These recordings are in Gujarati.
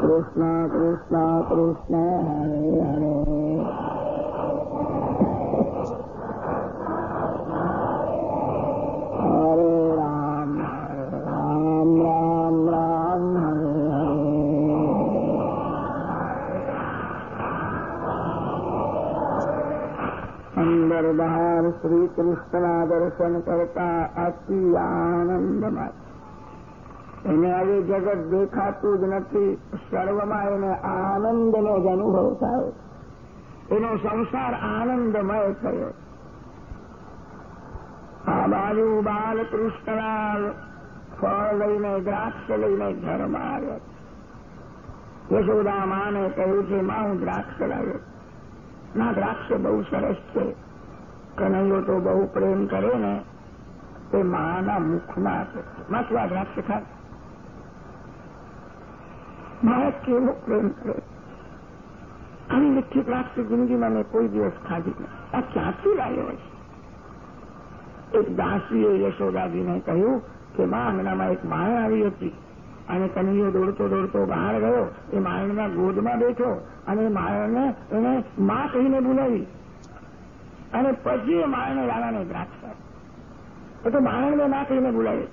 કૃષ્ણ કૃષ્ણ કૃષ્ણ, હરે હરે. હરે राम राम राम રામ हरे હરે હરે. અંદર બહાર શ્રી કૃષ્ણના દર્શન કરતા અતિ આનંદમય. એને હવે જગત દેખાતું જ નથી. સર્વમાં એને આનંદનો જ અનુભવ થયો. એનો સંસાર આનંદમય થયો. આ બાજુ બાલકૃષ્ણલાલ ફળ લઈને, દ્રાક્ષ લઈને ઘરમાં આવ્યો. યશોદા માને કહ્યું છે, માં, હું દ્રાક્ષ લાવ્યો. ના, દ્રાક્ષ બહુ સરસ છે. કનૈયો તો બહુ પ્રેમ કરે ને, તે માના મુખમાં મસવા દ્રાક્ષ ખા. મા કેવો પ્રેમ કરે? આવી મીઠી દ્રાક્ષ જિંદગીમાં મેં કોઈ દિવસ ખાધી નહીં. આ ક્યાંથી લાવ્યો છે એક દાસીએ યશોદાજીને કહ્યું કે, માં આંગણામાં એક માણ આવી હતી અને કનૈયો દોડતો દોડતો બહાર ગયો. એ માણના ગોદમાં બેઠો અને માણને એને માં કહીને બોલાવી. અને પછી એ માણને રાણાને દ્રાક્ષ તો માણને માં કહીને બોલાવી.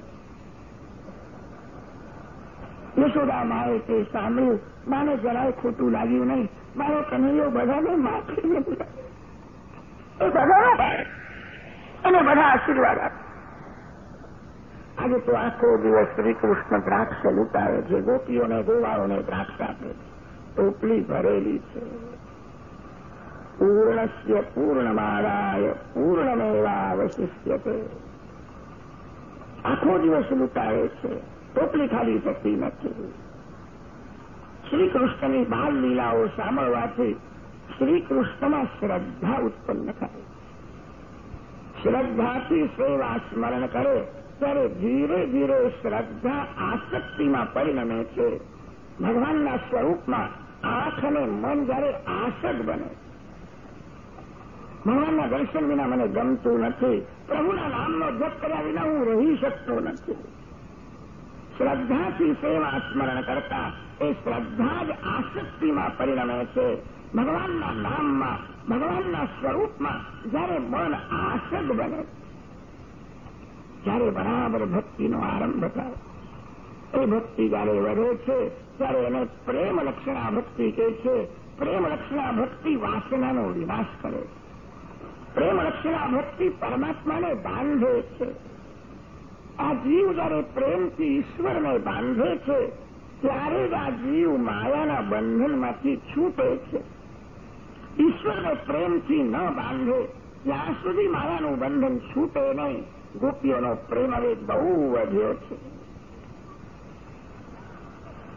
યશોદા આવે તે સાંભળ્યું. માને જરાય ખોટું લાગ્યું નહીં. મારો કનૈયો બધાને માફી એ બધા અને બધા આશીર્વાદ આપે. આજે તો આખો દિવસ શ્રીકૃષ્ણ દ્રાક્ષ લૂંટાવે છે. ગોપીઓને, ગોવાળોને દ્રાક્ષ આપે ટોપલી ભરેલી છે. પૂર્ણસ્ય પૂર્ણમાદાય પૂર્ણમેવાવશિષ્યતે. આખો દિવસ લૂંટાવે છે. ટોપલી ખાલી થતી નથી. શ્રી બાલ લીલાઓ સાંભળવાથી શ્રી શ્રદ્ધા ઉત્પન્ન થાય. શ્રદ્ધાથી સેવા સ્મરણ કરે, ત્યારે ધીરે ધીરે શ્રદ્ધા આસક્તિમાં પરિણમે છે. ભગવાનના સ્વરૂપમાં આંખ અને મન જયારે આસક બને. ભગવાનના દર્શન વિના મને ગમતું નથી. પ્રભુના નામનો જપ કર્યા વિના હું રહી શકતો નથી. શ્રદ્ધાથી સેવા સ્મરણ કરતા એ શ્રદ્ધા જ આસક્તિમાં પરિણમે છે ભગવાનના નામમાં ભગવાનના સ્વરૂપમાં જયારે મન આસક બને જ્યારે બરાબર ભક્તિનો આરંભ થાય એ ભક્તિ જયારે વધે છે ત્યારે એને પ્રેમ લક્ષણા ભક્તિ કહે છે પ્રેમ લક્ષણા ભક્તિ વાસનાનો વિનાશ કરે પ્રેમ લક્ષણા ભક્તિ પરમાત્માને બાંધે છે આ જીવ જયારે પ્રેમથી ઈશ્વરને બાંધે છે, ત્યારે જ આ જીવ માયાના બંધનમાંથી છૂટે છે. ઈશ્વરને પ્રેમથી ન બાંધે, ત્યાં સુધી માયાનું બંધન છૂટે નહીં. ગોપીઓનો પ્રેમ હવે બહુ વધ્યો છે.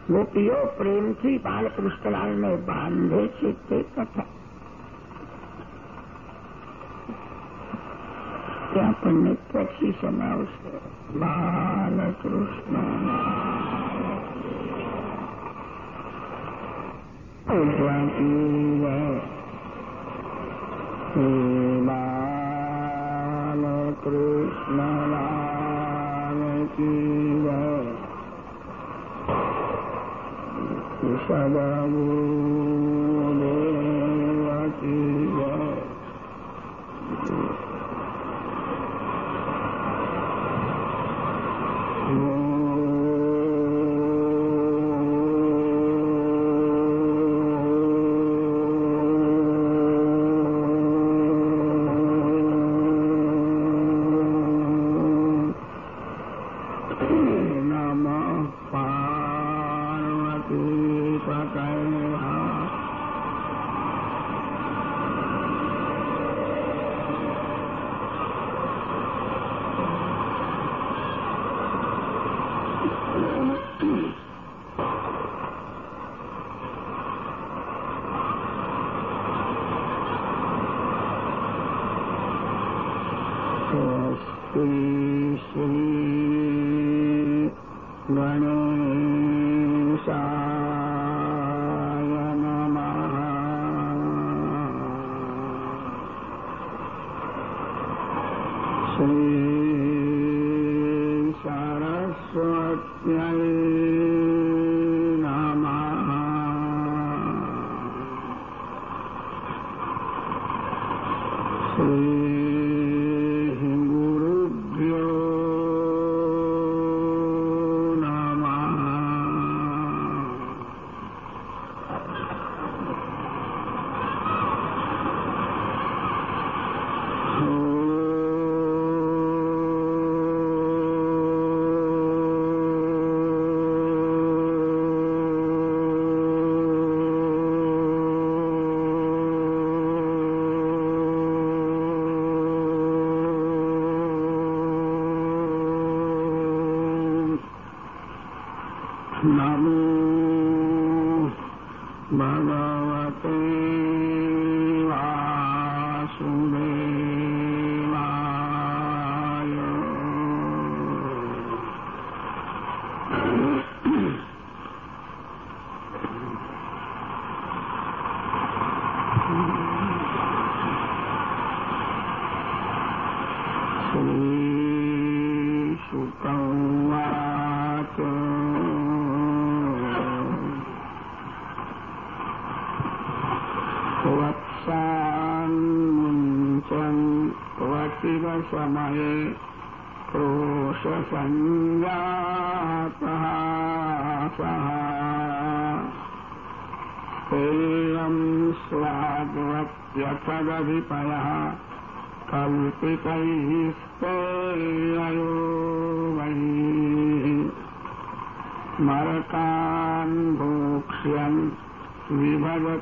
ગોપીઓ પ્રેમથી બાલકૃષ્ણલાલને બાંધે છે તે કથા. તે આપણને પછી સમાવશે બાલકૃષ્ણ બાલકૃષ્ણ કી સદગુરુદેવ કી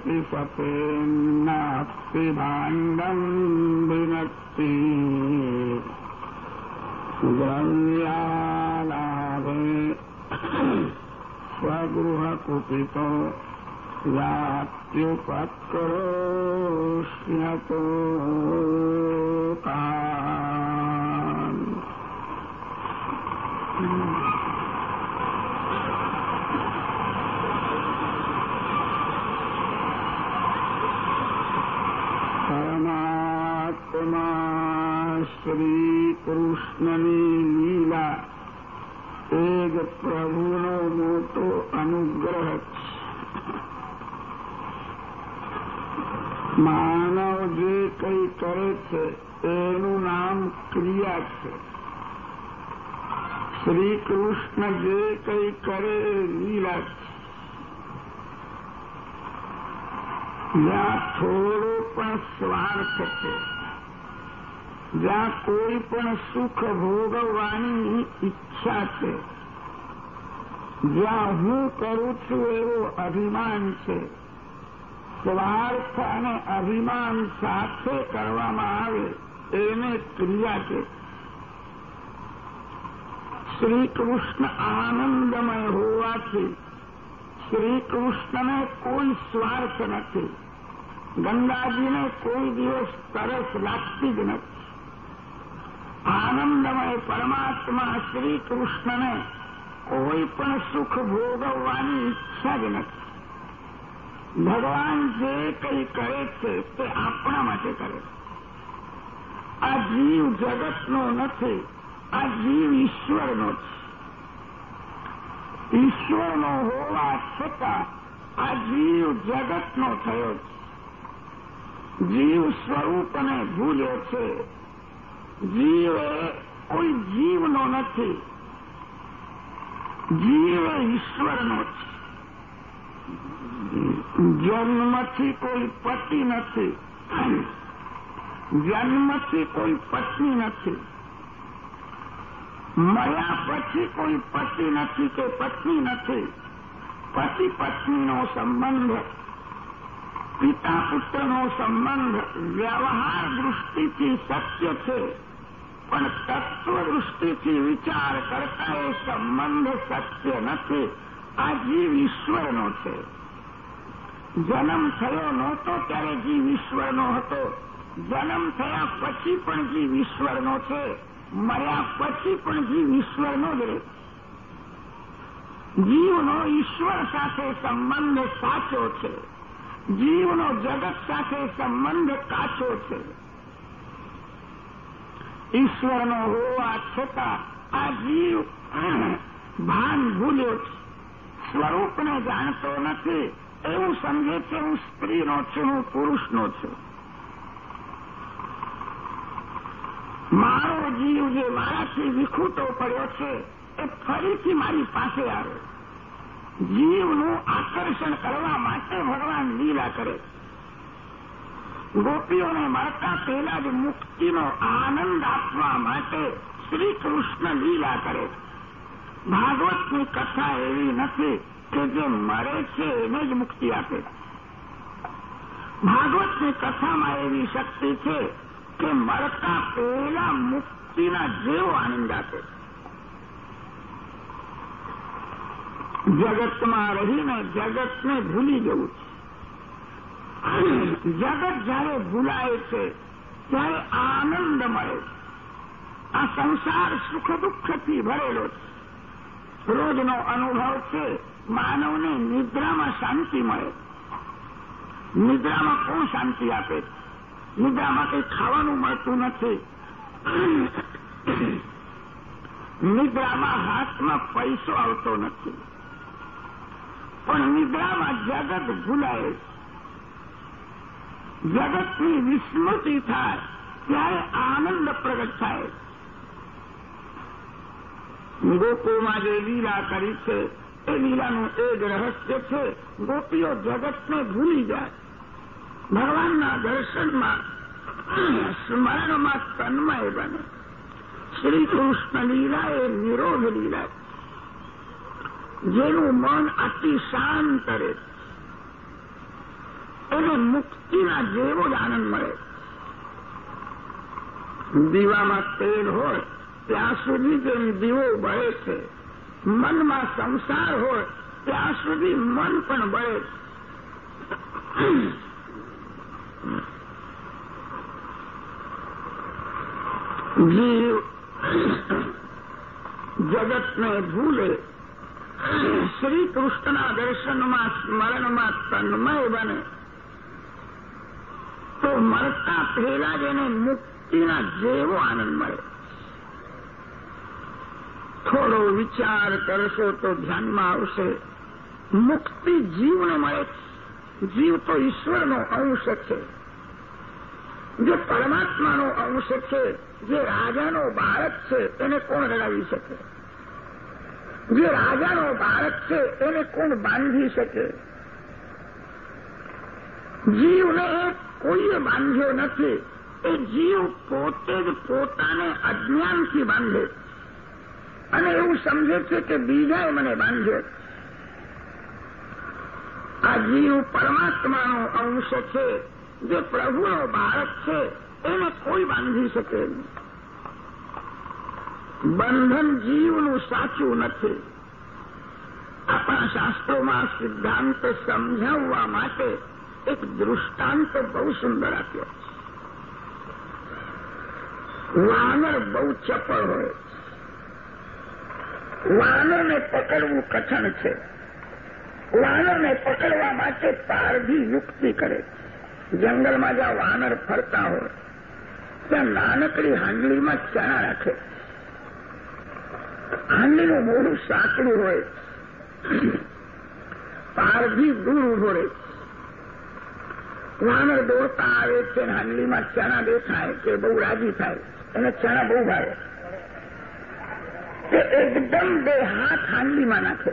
بسفي النفس عن ذنب نفسه جلى العظيم وجه كفته لا يفكر شيطان શ્રી કૃષ્ણની લીલા એ જ પ્રભુનો મોટો અનુગ્રહ છે માનવ જે કંઈ કરે છે એનું નામ ક્રિયા છે શ્રી કૃષ્ણ જે કંઈ કરે એ લીલા છે જ્યાં થોડો પણ સ્વાર્થ છે જ્યાં કોઈ પણ સુખ ભોગવવાની ઈચ્છા છે. જ્યાં હું કરું છું એવો અભિમાન છે. સ્વાર્થ અને અભિમાન સાથે કરવામાં આવે એને ક્રિયા છે. શ્રી આનંદમય હોવાથી શ્રી કૃષ્ણને કોઈ સ્વાર્થ નથી. ગંગાજીને કોઈ દિવસ તરસ લાગતી જ નથી. આનંદમય પરમાત્મા શ્રી કૃષ્ણને કોઈ પણ સુખ ભોગવવાની ઈચ્છા જ નથી. ભગવાન જે કંઈ કરે છે તે આપણા માટે કરે છે. આ જીવ જગતનો નથી, આ જીવ ઈશ્વરનો છે. ઈશ્વરનો હોવા છતાં આ જીવ જગતનો થયો છે. જીવ સ્વરૂપને ભૂલ્યો છે. જીવ કોઈ જીવનો નથી. જીવ ઈશ્વરનો છે. જન્મથી કોઈ પતિ નથી. જન્મથી કોઈ પત્ની નથી. મયા પછી કોઈ પતિ નથી કે પત્ની નથી. પતિ પત્નીનો સંબંધ, પિતા પુત્રનો સંબંધ, વ્યવહાર દૃષ્ટિથી સત્ય છે. પણ તત્વદૃષ્ટિથી વિચાર કરતા એ સંબંધ સત્ય નથી. આ જીવ ઈશ્વરનો છે. જન્મ થયો નહોતો ત્યારે જીવ ઈશ્વરનો હતો. જન્મ થયા પછી પણ જીવ ઈશ્વરનો છે. મર્યા પછી પણ જીવ ઈશ્વરનો જ જીવનો ઈશ્વર સાથે સંબંધ સાચો છે. જીવનો જગત સાથે સંબંધ કાચો છે. ઈશ્વરનો હોવા છતાં આ જીવ ભાન ભૂલ્યો છે. સ્વરૂપને જાણતો નથી, એવું સમજે છે હું સ્ત્રીનો છું, હું પુરુષનો છું. મારો જીવ જે મારાથી વિખૂટો પડ્યો છે, એ ફરીથી મારી પાસે આવે. જીવનું આકર્ષણ કરવા માટે ભગવાન લીલા કરે ગોપીઓને મળતા પહેલા જ મુક્તિનો આનંદ આપવા માટે શ્રી લીલા કરે ભાગવતની કથા એવી નથી કે જે મરે છે એને જ મુક્તિ આપે. ભાગવતની કથામાં એવી શક્તિ છે કે મરતા પહેલા મુક્તિના જેવો આનંદ આપે. જગતમાં રહીને જગતને ભૂલી જવું છે. જગત જ્યારે ભૂલાય છે, ત્યારે આનંદ મળે આ સંસાર સુખ દુઃખથી ભરેલો છે. રોજનો અનુભવ છે, માનવને નિદ્રામાં શાંતિ મળે. નિદ્રામાં કોણ શાંતિ આપે? નિદ્રામાં કંઈ ખાવાનું મળતું નથી. નિદ્રામાં હાથમાં પૈસો આવતો નથી. પણ નિદ્રામાં જગત ભૂલાય જગતની વિસ્મૃતિ થાય ત્યારે આનંદ પ્રગટ થાય ગોપોમાં જે લીલા કરી છે એ લીલાનું એ જ રહસ્ય છે ગોપીઓ જગતને ભૂલી જાય ભગવાનના દર્શનમાં સ્મરણમાં તન્મય બને શ્રી કૃષ્ણ લીલા એ નિરોધ લીલા જેનું મન અતિ શાંત રહે એને મુક્તિના જેવો જ આનંદ મળે. દીવામાં તેલ હોય, ત્યાં સુધી જેમ દીવો બળે છે. મનમાં સંસાર હોય, ત્યાં સુધી મન પણ બળે જીવ જગતને ભૂલે, શ્રી કૃષ્ણના દર્શનમાં, સ્મરણમાં તન્મય બને. તો મરતા પહેલા જ એને મુક્તિના જેવો આનંદ મળે. થોડો વિચાર કરશો તો ધ્યાનમાં આવશે. મુક્તિ જીવને મળે. જીવ તો ઈશ્વરનો અંશ છે. જે પરમાત્માનો અંશ છે, જે રાજાનો બાળક છે, એને કોણ રડાવી શકે? જે રાજાનો બાળક છે, એને કોણ બાંધી શકે? જીવને કોઈએ બાંધ્યો નથી. એ જીવ પોતે જ પોતાને અજ્ઞાનથી બાંધે. અને એવું સમજે છે કે બીજાએ મને બાંધ્યો. આ જીવ પરમાત્માનો અંશ છે, જે પ્રભુનો બાળક છે, એને કોઈ બાંધી શકે નહીં. બંધન જીવનું સાચું નથી. આપણા શાસ્ત્રોમાં સિદ્ધાંત સમજાવવા માટે એક દૃષ્ટાંત બહુ સુંદર આપ્યો. વાનર બહુ ચપળ હોય. વાનરને પકડવું કઠણ છે. વાનરને પકડવા માટે પારધી યુક્તિ કરે. જંગલમાં જ્યાં વાનર ફરતા હોય, ત્યાં નાનકડી હાંડલીમાં ચણા રાખે. હાંડલીનું મોઢું સાંકડું હોય. પારધી દૂર ઊભો રહે. વાનર દોડતા આવે છે હાંડલીમાં ચણા દેખાય કે બહુ રાજી થાય. એને ચણા બહુ ભાવે. તે એકદમ બે હાથ હાંડલીમાં નાખે.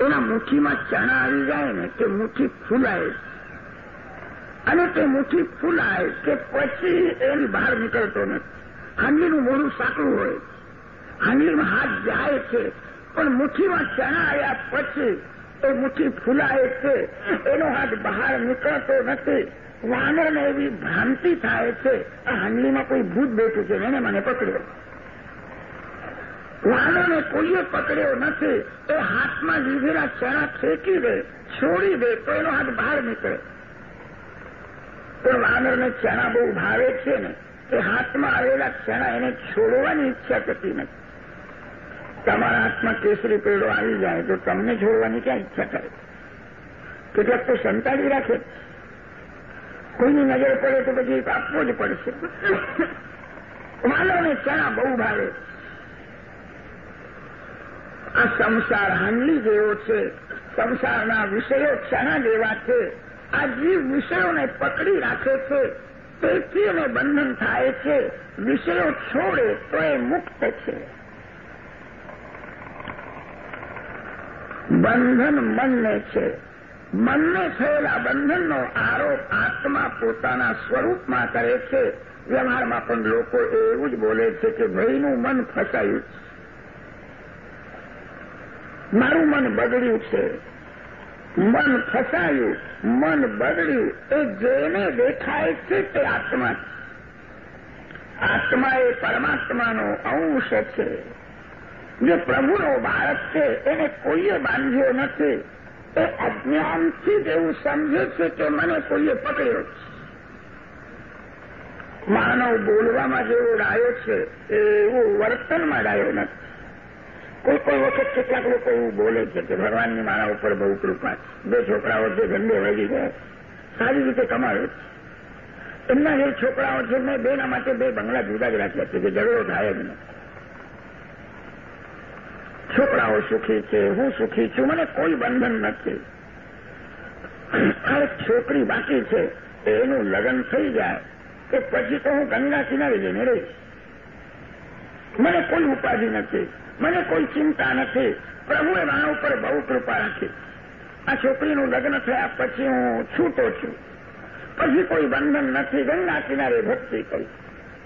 એના મુઠ્ઠીમાં ચણા આવી જાય ને તે મુઠ્ઠી ફૂલાય. અને તે મુઠ્ઠી ફૂલાય કે પછી એની બહાર નીકળતો નથી. હાંડલીનું મોઢું સાંકડું હોય. હાંડલીમાં હાથ જાય છે, પણ મુઠ્ઠીમાં ચણા આવ્યા પછી એ મુઠ્ઠી ફૂલાય છે. એનો હાથ બહાર નીકળતો નથી. વાનરને એવી ભ્રાંતિ થાય છે. આ હાંડલીમાં કોઈ ભૂત બેઠું છે એને મને પકડ્યો. વાનરને કોઈએ પકડ્યો નથી. એ હાથમાં લીધેલા ચણા ફેંકી દે, છોડી દે, તો એનો હાથ બહાર નીકળે. તો વાનરને ચણા બહુ ભાવે છે ને. એ હાથમાં આવેલા ચણા એને છોડવાની ઈચ્છા થતી નથી. તમારા હાથમાં કેસરી પેડો આવી જાય તો તમને છોડવાની ક્યાં ઈચ્છા થાય? કેટલાક તો સંતાડી રાખે. કોઈની નજર પડે તો પછી આપવો જ પડશે. માનવને ચણા બહુ ભાવે? આ સંસાર હાંડલી જેવો છે. સંસારના વિષયો ચણા જેવા છે? આ જીવ વિષયોને પકડી રાખે છે. તેથી એને બંધન થાય છે. વિષયો છોડે તો એ મુક્ત છે. બંધન મનને છે. મનને થયેલા બંધનનો આરોપ આત્મા પોતાના સ્વરૂપમાં કરે છે. વ્યવહારમાં પણ લોકો એવું જ બોલે છે કે ભાઈનું મન ફસાયું છે. મારું મન બગડ્યું છે. મન ફસાયું. મન બગડ્યું. એ જેને દેખાય છે તે આત્મા આત્મા એ પરમાત્માનો અંશ છે. જે પ્રભુનો બાળક છે, એને કોઈએ બાંધ્યો નથી. એ અજ્ઞાનથી જ એવું સમજે છે કે મને કોઈએ પકડ્યો છે. માનવ બોલવામાં જેવો ડાયો છે એવું વર્તનમાં ડાયો નથી. કોઈ કોઈ વખત કેટલાક લોકો એવું બોલે છે કે ભગવાનની મારા ઉપર બહુ કૃપા બે છોકરાઓ છે, ધંધે વળી ગયા સારી રીતે કમાયો છે. એમના જે છોકરાઓ છે, મેં બેના માટે બે બંગલા જુદા જ રાખ્યા છે, કે ઝઘડો થાય જ નહીં. છોકરાઓ સુખી છે, હું સુખી છું, મને કોઈ બંધન નથી. આ છોકરી બાકી છે, એનું લગ્ન થઈ જાય કે પછી તો હું ગંગા કિનારે જઈને રહીશ મને કોઈ ઉપાધિ નથી, મને કોઈ ચિંતા નથી, પ્રભુએ મારા ઉપર બહુ કૃપા રાખી. આ છોકરીનું લગ્ન થયા પછી હું છૂટો છું. પછી કોઈ બંધન નથી, ગંગા કિનારે ભક્તિ કરી.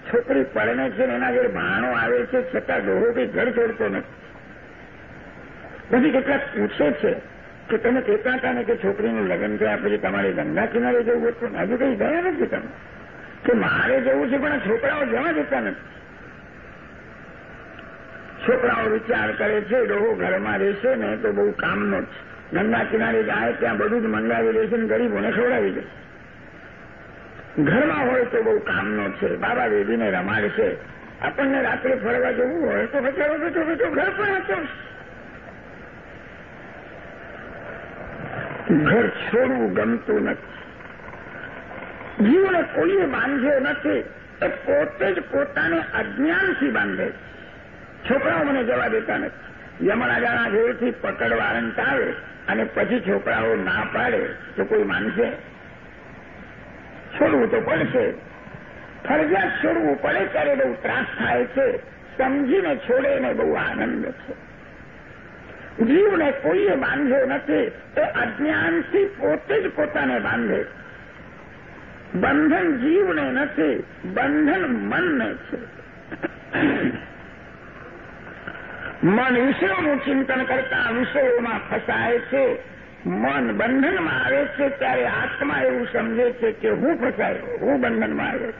છોકરી પરણે છે એના ઘેર ભાણો આવે છે, છતાં ડોહો કંઈ ઘર છોડતો નથી. પછી કેટલાક પૂછે છે કે તમે કહેતા હતા ને કે છોકરીનું લગ્ન થયા પછી તમારે ગંગા કિનારે જવું હતું હજુ કઈ ગયા નથી તમે? કે મારે જવું છે પણ છોકરાઓ જવા જતા નથી. છોકરાઓ વિચાર કરે છે, ડોહો, ઘરમાં રહેશે ને તો બહુ કામનો જ. ગંગા કિનારે જાય ત્યાં બધું જ મંગાવી રહેશે ને ગરીબોને ખવડાવી દે. ઘરમાં હોય તો બહુ કામનો છે. બાબા બેબીને રમાડશે. આપણને રાત્રે ફરવા જવું હોય તો બચારો બેઠો બેઠો ઘર પણ હતો ઘર છોડવું ગમતું નથી. જીવને કોઈએ બાંધ્યો નથી, એ પોતે જ પોતાને અજ્ઞાનથી બાંધે છોકરાઓ મને જવા દેતા નથી. યમરાજાના ઘેરથી પકડવા અંત આવે અને પછી છોકરાઓ ના પાડે તો કોઈ માનશે? છોડવું તો પડશે. ફરજિયાત છોડવું પડે ત્યારે બહુ ત્રાસ થાય છે. સમજીને છોડે ને બહુ આનંદ છે. જીવને કોઈએ બાંધ્યો નથી. એ અજ્ઞાનથી પોતે જ પોતાને બાંધે. બંધન જીવને નથી, બંધન મનને છે. મન વિષયોનું ચિંતન કરતા વિષયોમાં ફસાય છે. મન બંધનમાં આવે છે ત્યારે આત્મા એવું સમજે છે કે હું ફસાયો, હું બંધનમાં આવ્યો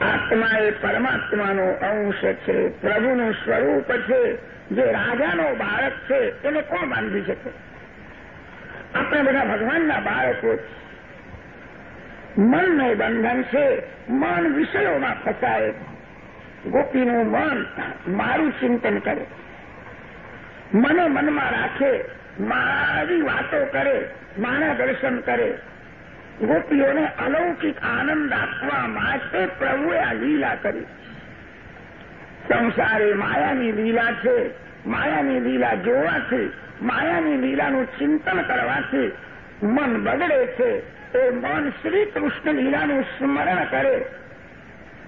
આત્મા એ પરમાત્માનો અંશ છે, પ્રભુનું સ્વરૂપ છે. જે રાજાનો બાળક છે, એને કોણ બાંધી શકે? આપણે બધા ભગવાનના બાળકો મનને બંધન છે, મન વિષયોમાં ફસાય. ગોપીનું મન મારું ચિંતન કરે. મને મનમાં રાખે, મારી વાતો કરે, મારા દર્શન કરે. ગોપીઓને અલૌકિક આનંદ આપવા માટે પ્રભુએ આ લીલા કરી. સંસારે માયાની લીલા છે માયાની લીલા જોવાથી, માયાની લીલાનું ચિંતન કરવાથી મન બગડે છે. એ મન શ્રી કૃષ્ણ લીલાનું સ્મરણ કરે.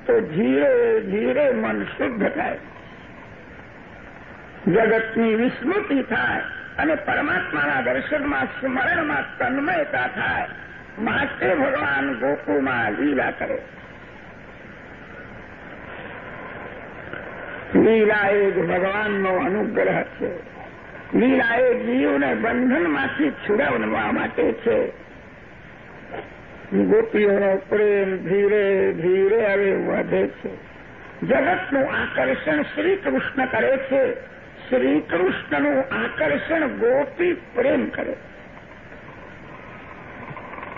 તો ધીરે ધીરે મન શુદ્ધ થાય. જગતની વિસ્મૃતિ થાય અને પરમાત્માના દર્શનમાં સ્મરણમાં તન્મયતા થાય. માટે ભગવાન ગોકુમાં લીલા કરે. લીલા એ જ ભગવાનનો અનુગ્રહ છે. લીલા એ જીવને બંધનમાંથી છુડાવવા માટે છે. ગોપીઓનો પ્રેમ ધીરે ધીરે હવે વધે છે. જગતનું આકર્ષણ શ્રી કૃષ્ણ કરે છે. શ્રી આકર્ષણ ગોપી પ્રેમ કરે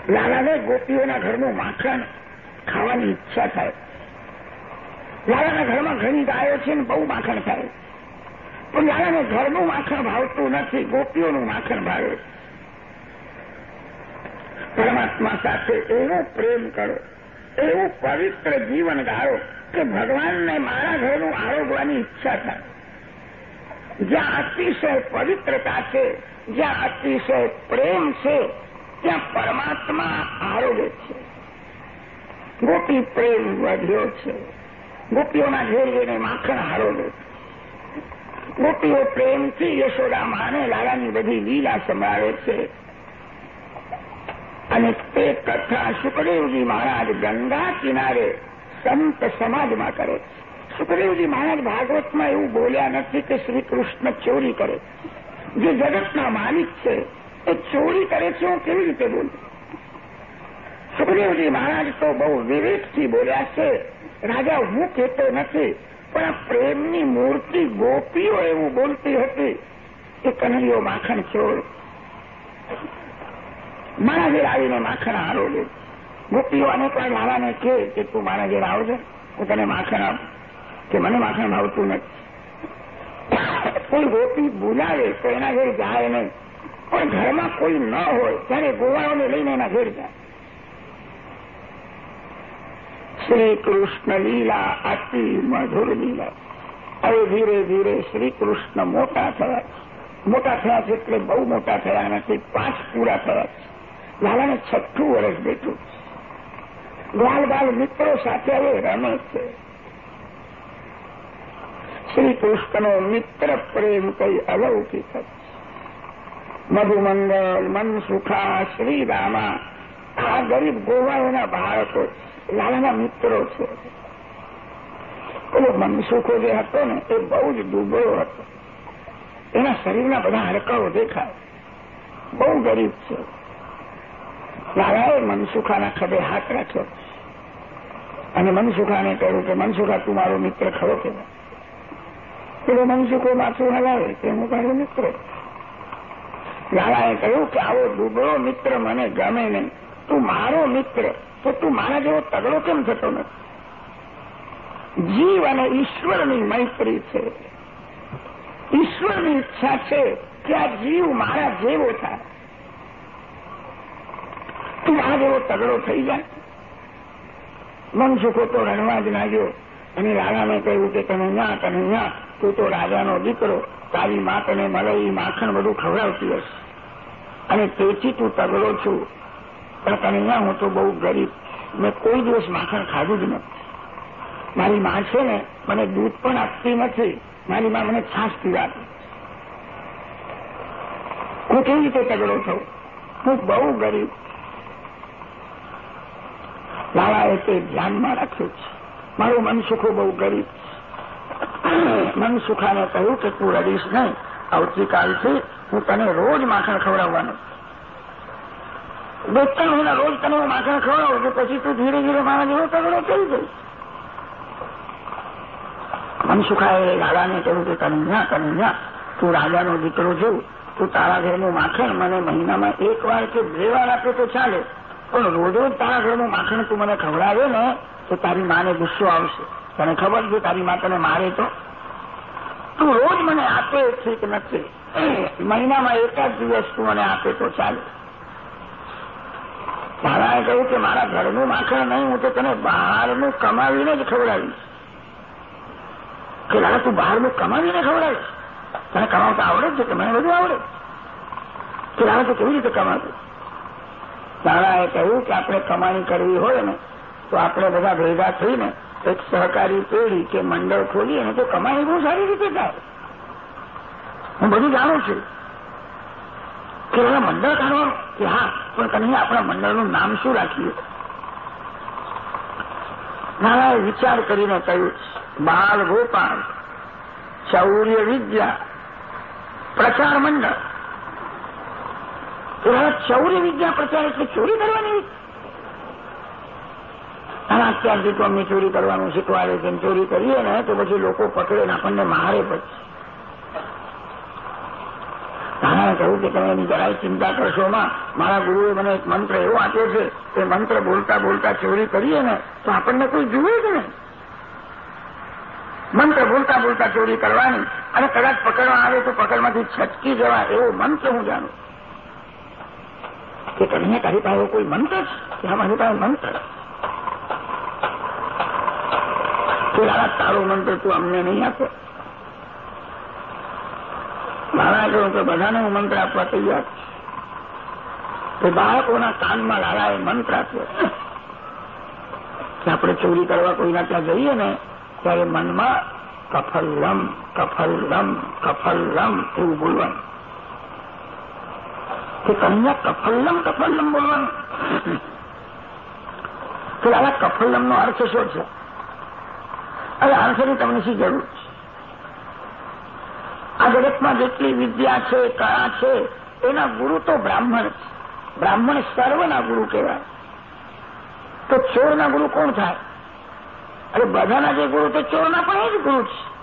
લાલાને ગોપીઓના ઘરનું માખણ ખાવાની ઈચ્છા થાય. લાલાના ઘરમાં ઘણી ગાયો છે ને બહુ માખણ થાય. પણ લાલાને ઘરનું માખણ ભાવતું નથી, ગોપીઓનું માખણ ભાવે પરમાત્મા સાથે એવો પ્રેમ કરો, એવું પવિત્ર જીવન ગાળો કે ભગવાનને મારા ઘરનું આરોગવાની ઈચ્છા થાય. જ્યાં અતિશય પવિત્રતા છે, જ્યાં અતિશય પ્રેમ છે, ત્યાં પરમાત્મા આરોગ્ય છે. ગોપી પ્રેમ વધ્યો છે. ગોપીઓના ઘેર જઈને માખણ હારો લે. ગોપીઓ પ્રેમથી યશોદા માને લાલાની બધી લીલા સંભાળે છે. અને તે કથા સુખદેવજી મહારાજ ગંગા કિનારે સંત સમાજમાં કરે સુખદેવજી મહારાજ ભાગવતમાં એવું બોલ્યા નથી કે શ્રી કૃષ્ણ ચોરી કરે. જે જગતના માલિક છે, એ ચોરી કરે છે, હું કેવી રીતે બોલું? સુખદેવજી મહારાજ તો બહુ વિવેકથી બોલ્યા છે. રાજા, હું કહેતો નથી, પણ પ્રેમની મૂર્તિ ગોપીઓ એવું બોલતી હતી કે કનૈયો માખણ છોડ. મારા ઘેર આવીને માખણ હારો લે. ગોપીઓ અનેક પણ લાલાને કે તું મારા ઘેર આવજે, હું તને માખણ આપ. કે મને માખણ આવતું નથી. કોઈ ગોપી બોલાવે તો એના ઘેર જાય નહીં. પણ ઘરમાં કોઈ ન હોય, ત્યારે ગોવાળોને લઈને એના ઘેર જાય. શ્રી કૃષ્ણ લીલા અતિ મધુર લીલા હવે ધીરે ધીરે શ્રી કૃષ્ણ મોટા થયા મોટા થયા છે એટલે બહુ મોટા થયા નથી પાંચ પૂરા થયા છે. લાલાને છઠ્ઠું વર્ષ બેઠું બાલ બાલ મિત્રો સાથે હવે રમે છે. શ્રી કૃષ્ણનો મિત્ર પ્રેમ કઈ અલૌકિક મધુમંગલ મનસુખા શ્રી રામા આ ગરીબ ગોવાળોના બાળકો લાલાના મિત્રો છે. પેલો મનસુખો જે હતો ને, એ બહુ જ દુબળો હતો. એના શરીરના બધા હડકાઓ દેખાય. બહુ ગરીબ છે. લાલાએ મનસુખાના ખભે હાથ રાખ્યો. અને મનસુખાને કહ્યું કે, મનસુખા, તું મારો મિત્ર ખરો કે પેલો મનસુખો માથું હલાવે કે, હું મારો મિત્ર લાલાએ કહ્યું કે, આવો દુબળો મિત્ર મને ગમે નહીં. તું મારો મિત્ર. તો તું મારા જેવો તગડો કેમ થતો નથી? જીવ અને ઈશ્વરની મૈત્રી છે. ઈશ્વરની ઈચ્છા છે કે આ જીવ મારા જેવો થાય. તું મારા જેવો તગડો થઈ જાય મનસુખો તો રણવા જ લાગ્યો. અને રાણાને કહ્યું કે તને ન્યા તને ન્યા. તું તો રાજાનો દીકરો. તારી મા તને મલાઈ માખણ બધું ખવડાવતી હશે. અને તેથી તું તગડો છું. પણ તને ના હું તો બહુ ગરીબ. મેં કોઈ દિવસ માખણ ખાધું જ નથી. મારી માં છે ને, મને દૂધ પણ આપતી નથી. મારી માં મને છાશ પીવાતી હું કેવી રીતે તગડો થઉં હું બહુ ગરીબ. લાલાએ તે ધ્યાનમાં રાખ્યું છે. મારું મનસુખો બહુ ગરીબ મનસુખાને કહ્યું કે તું રડીશ નહીં. આવતીકાલથી હું તને રોજ માખણ ખવડાવવાનું બે હું રોજ તને માખણ ખવડાવું છું પછી તું ધીરે ધીરે મારા જેવો તગડો થઈ જઈશ. મનસુખાએ રાજાને કહ્યું કે તને ન્યા તને ન્યા. તું રાજાનો દીકરો છું તું તારા ઘરનું માખણ મને મહિનામાં એક વાર કે બે વાર આપે તો ચાલે. પણ રોજ રોજ તારા ઘરનું માખણ તું મને ખવડાવે ને, તો તારી માને ગુસ્સો આવશે. તને ખબર છે તારી મા તને મારે તો? તું રોજ મને આપે ઠીક નથી? મહિનામાં એકાદ દિવસ તું મને આપે તો ચાલે. તારાએ કહ્યું કે મારા ઘરનું માખણ નહીં, હું તો તને બહારનું કમાવીને જ ખવડાવીશ. કે દાદા, તું બહારનું કમાવીને ખવડાવીશ? તને કમાવતા આવડે છે કે મને બધું આવડે? કે દાદા, તું કેવી રીતે કમાતું દાદાએ કહ્યું કે આપણે કમાણી કરવી હોય ને, તો આપણે બધા ભેગા થઈને એક સહકારી પેઢી કે મંડળ ખોલીએ ને, તો કમાણી બહુ સારી રીતે થાય. હું બધું જાણું છું. કે એના મંડળ કાઢવાનું કે હા, પણ કનૈયા આપણા મંડળનું નામ શું રાખીએ નારાએ વિચાર કરીને કહ્યું, બાળ ગોપાલ, શૌર્ય વિદ્યા, પ્રચાર મંડળ. શૌર્ય વિદ્યા, પ્રચાર એટલે ચોરી કરવાની? અને અત્યારથી તો અમને ચોરી કરવાનું શીખવાડે છે. ચોરી કરીએ ને તો પછી લોકો પકડે ને આપણને મારે પછી. તારાએ કહ્યું કે તમે એની જરાય ચિંતા કરશો મારા ગુરુએ મને એક મંત્ર એવો આપ્યો છે, એ મંત્ર બોલતા બોલતા ચોરી કરીએ ને, તો આપણને કોઈ જુએ જ નહીં. મંત્ર બોલતા બોલતા ચોરી કરવાની અને કદાચ પકડવા આવે તો પકડમાંથી છટકી જવા એવો મંત્ર હું જાણું. કે કરીને તારી પાસે કોઈ મંત્ર છે? મારી પાસે મંત્ર તારો મંત્ર તું અમને નહીં આપે? મારા કહ્યું કે બધાને હું મંત્ર આપવા તૈયાર તો બાળકોના કાનમાં લાલાએ મંત્ર આપ્યો. કે આપણે ચોરી કરવા કોઈના ત્યાં જઈએ ને, ત્યારે મનમાં કફલ્લમ કફલ્લમ કફલ્લમ એવું બોલવાનું. કે કન્યા કફલ્લમ કફલ્લમ બોલવાનું. તો દાદા કફલ્લમનો અર્થ શું છે? અરે, આન્સરની તમને શી જરૂર છે? આ જગતમાં જેટલી વિદ્યા છે, કળા છે, એના ગુરુ તો બ્રાહ્મણ બ્રાહ્મણ સર્વના ગુરુ કહેવાય. તો ચોરના ગુરુ કોણ થાય? અરે બધાના જે ગુરુ તો ચોરના પણ એ જ ગુરુ છે.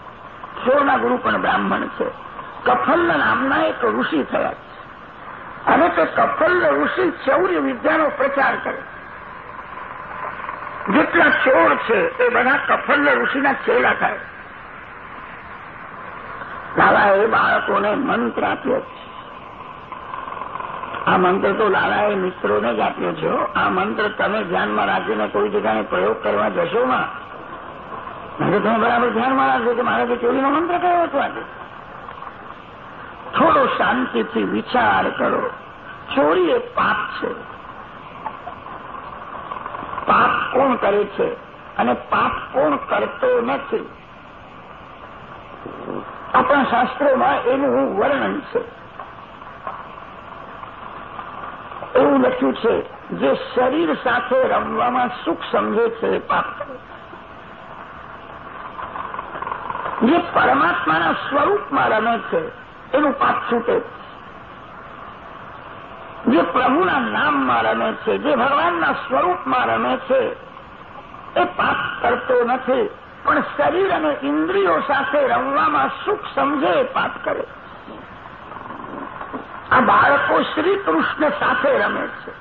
ચોરના ગુરુ પણ બ્રાહ્મણ છે. કફલ્લ નામના એક ઋષિ થયા અને તે કફલ્લ ઋષિ ચૌર્ય વિદ્યાનો પ્રચાર કરે. જેટલા ચોર છે, એ બધા કફલ્લ ઋષિના ચેલા થાય. લાલાએ બાળકોને મંત્ર આપ્યો છે. આ મંત્ર તો લાલાએ મિત્રોને જ આપ્યો છે આ મંત્ર તમે ધ્યાનમાં રાખીને કોઈ જગ્યાએ પ્રયોગ કરવા જશો માં? તો તમે બરાબર ધ્યાનમાં રાખજો કે મારે ચોરીનો મંત્ર કયો હતો આજે? થોડો શાંતિથી વિચાર કરો. ચોરી એ પાપ છે. પાપ કોણ કરે છે? અને પાપ કોણ કરતો નથી? આપણા શાસ્ત્રોમાં એનું વર્ણન છે. એવું લખ્યું છે, જે શરીર સાથે રમવામાં સુખ સમજે છે પાપ જે પરમાત્માના સ્વરૂપમાં રમે છે, એનું પાપ છૂટે જે પ્રભુના નામમાં રમે છે, જે ભગવાનના સ્વરૂપમાં રમે છે, એ પાપ કરતો નથી. પણ શરીર અને ઇન્દ્રિયો સાથે રમવામાં સુખ સમજે પાપ કરે. આ બાળકો શ્રી કૃષ્ણ સાથે રમે છે.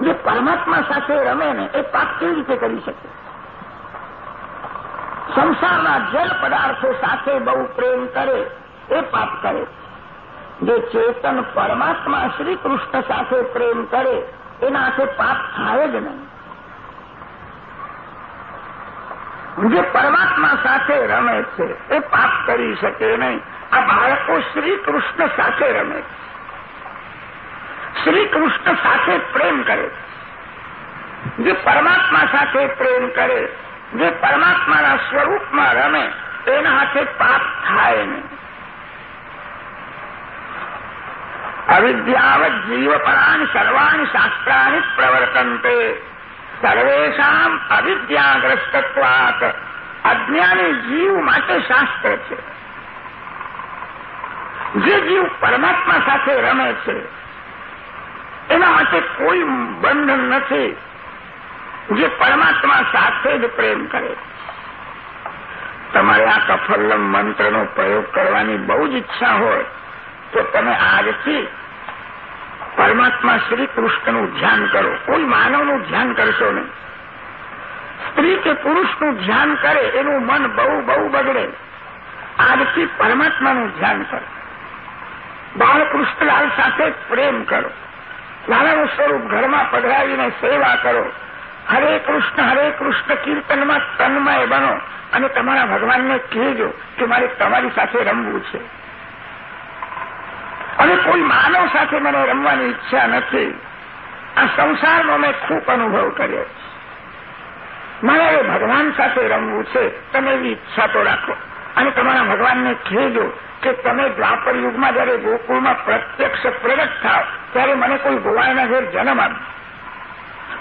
જે પરમાત્મા સાથે રમે ને એ પાપ કેવી રીતે કરી શકે? સંસારના જળ પદાર્થો સાથે બહુ પ્રેમ કરે એ પાપ કરે જે ચેતન પરમાત્મા શ્રી કૃષ્ણ સાથે પ્રેમ કરે, એના હાથે પાપ થાય જ નહીં. જે પરમાત્મા સાથે રમે છે. એ પાપ કરી શકે નહીં. આ બાળકો શ્રી સાથે રમે શ્રી કૃષ્ણ સાથે પ્રેમ કરે જે પરમાત્મા સાથે પ્રેમ કરે જે પરમાત્માના સ્વરૂપમાં રમે એના હાથે પાપ થાય નહીં. અવિદ્યાવત જીવપરાની સર્વાણી શાસ્ત્રાણી પ્રવર્તનતે. સર્વેશામ અવિદ્યાગ્રસ્તત્વાત અજ્ઞાની જીવ માટે શાસ્ત્ર છે જે જીવ પરમાત્મા સાથે રમે છે એના માટે કોઈ બંધન નથી જે પરમાત્મા સાથે જ પ્રેમ કરે તમારે આ કફલ્લમ મંત્રનો પ્રયોગ કરવાની બહુ જ ઈચ્છા હોય તો તમે આજથી પરમાત્મા શ્રી કૃષ્ણનું ધ્યાન કરો. કોઈ માનવનું ધ્યાન કરશો નહીં. સ્ત્રી કે પુરુષનું ધ્યાન કરે, એનું મન બહુ બહુ બગડે. આજથી પરમાત્માનું ધ્યાન કરો. બાળકૃષ્ણલાલ સાથે પ્રેમ કરો. લાલાનું સ્વરૂપ ઘરમાં પધરાવીને સેવા કરો. હરે કૃષ્ણ હરે કૃષ્ણ કીર્તનમાં તન્મય બનો અને તમારા ભગવાનને કહેજો કે મારે તમારી સાથે રમવું છે. અને કોઈ માનવ સાથે મને રમવાની ઈચ્છા નથી. આ સંસારનો મેં ખૂબ અનુભવ કર્યો મારે ભગવાન સાથે રમવું છે. તમે એવી ઈચ્છા તો રાખો. અને તમારા ભગવાનને કહેજો કે તમે દ્વાપર યુગમાં જયારે ગોકુળમાં પ્રત્યક્ષ પ્રગટ થાવ, ત્યારે મને કોઈ ગોવાળના ઘેર જન્મ આપજો.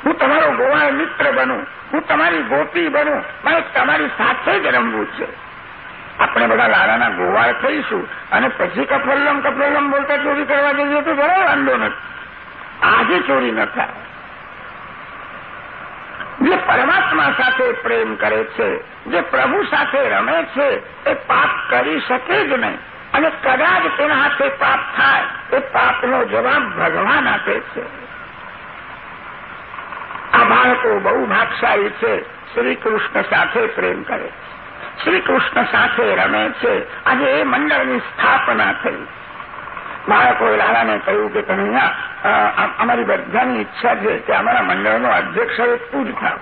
હું તમારો ગોવાળ મિત્ર બનું. હું તમારી ગોપી બનું. મારે તમારી સાથે જ રમવું છે. આપણે બધા લાલાના ગોવાળ થઈશું. અને પછી કફલ્લમ કફલ્લમ બોલતા ચોરી કરવા જઈએ તો જરા વાંધો નથી. આજે ચોરી ન થાય. જે પરમાત્મા સાથે પ્રેમ કરે છે, જે પ્રભુ સાથે રમે છે, એ પાપ કરી શકે જ નહીં. અને કદાચ તેના હાથે પાપ થાય, એ પાપનો જવાબ ભગવાન આપે છે. આ બાળકો બહુ ભાગશાળી છે, શ્રી કૃષ્ણ સાથે પ્રેમ કરે શ્રી કૃષ્ણ સાથે રમે છે. આજે એ મંડળની સ્થાપના થઈ. બાળકોએ લાલાને કહ્યું કે તમે અમારી બધાની ઈચ્છા છે કે અમારા મંડળનો અધ્યક્ષ હવે તું જ થાવ.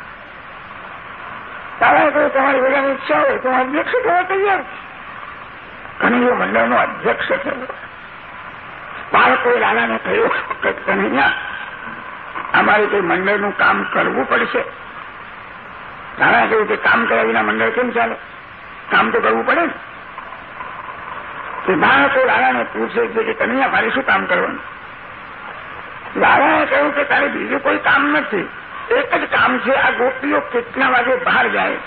લાલાએ કહ્યું, તમારી બધાની ઈચ્છા હોય તો અધ્યક્ષ થવા તૈયાર કનૈયો મંડળનો અધ્યક્ષ થયો. બાળકોએ લાલાને કહ્યું કે કનૈયા અમારે કોઈ મંડળનું કામ કરવું પડશે. લાલાએ કહ્યું કે કામ કર્યા વિના મંડળ કેમ ચાલે? કામ તો કરવું પડે ને. બાળકો લાલાને પૂછે છે કે કનૈયા મારે શું કામ કરવાનું? લાલાએ કહ્યું કે તારે બીજું કોઈ કામ નથી. એક જ કામ છે, આ ગોપીઓ કેટલા વાગે બહાર જાય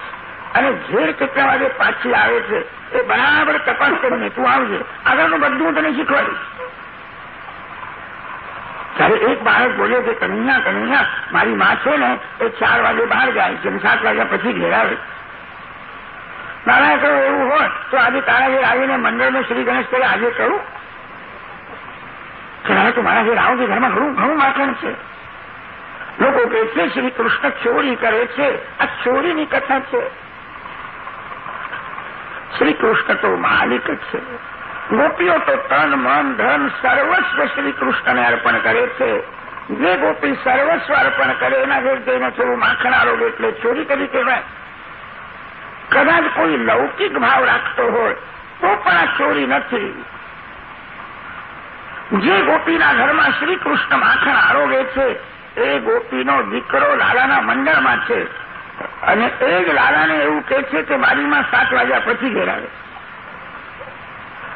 અને ઝેર કેટલા વાગે પાછી આવે છે, એ બરાબર તપાસ કરીને તું આવજે. આગળનું બધું તને શીખવાડીશ. ત્યારે એક બાળક બોલ્યો કે કનૈયા કનૈયા, મારી માં છે ને, એ ચાર વાગે બહાર જાય છે સાત વાગ્યા પછી ઘેર આવે નારાયણ કહ્યું એવું હોય, તો આજે તારા ઘેર આવીને મંડળનું શ્રી ગણેશ કરે આજે કરું? કે તું મારા ઘેર આવજે ઘરમાં ઘણું ઘણું માખણ છે. લોકો કહે છે, શ્રી કૃષ્ણ ચોરી કરે છે. આ ચોરીની કથા છે. શ્રી કૃષ્ણ તો માલિક જ છે. ગોપીઓ તો તન, મન, ધન, સર્વસ્વ શ્રી કૃષ્ણને અર્પણ કરે છે. જે ગોપી સર્વસ્વ અર્પણ કરે, એના ઘેર જઈને થોડું માખણ આરોગ એટલે ચોરી કરી કહેવાય. કદાચ કોઈ લૌકિક ભાવ રાખતો હોય, તો પણ આ ચોરી નથી. જે ગોપીના ઘરમાં શ્રી માખણ આરોગે છે, એ ગોપીનો દીકરો લાલાના મંડળમાં છે. અને એ જ લાલાને એવું કહે છે કે મારીમાં સાત વાગ્યા પછી ઘેરાવે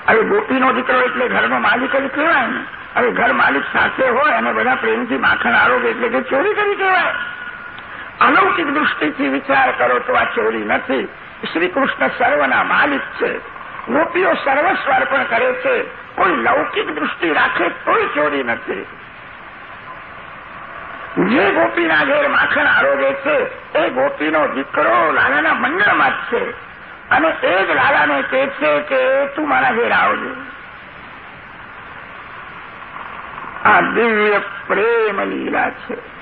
હવે ગોપીનો દીકરો એટલે ઘરનો માલિક જ કહેવાય ને. હવે ઘર માલિક સાથે હોય અને બધા પ્રેમથી માખણ આરોગે એટલે કે ચોરી કરી કહેવાય. અલૌકિક દૃષ્ટિથી વિચાર કરો તો આ ચોરી નથી. શ્રી કૃષ્ણ સર્વના માલિક છે. ગોપીઓ સર્વસ્વ અર્પણ કરે છે. કોઈ લૌકિક દૃષ્ટિ રાખે તોય ચોરી નથી. જે ગોપીના ઘેર માખણ આરોગે છે, એ ગોપીનો દીકરો લાલાના મંડળમાં જ છે. અને એ જ લાલાને કહે છે કે તું મારા ઘેર આવજે. આ દિવ્ય પ્રેમ લીલા છે.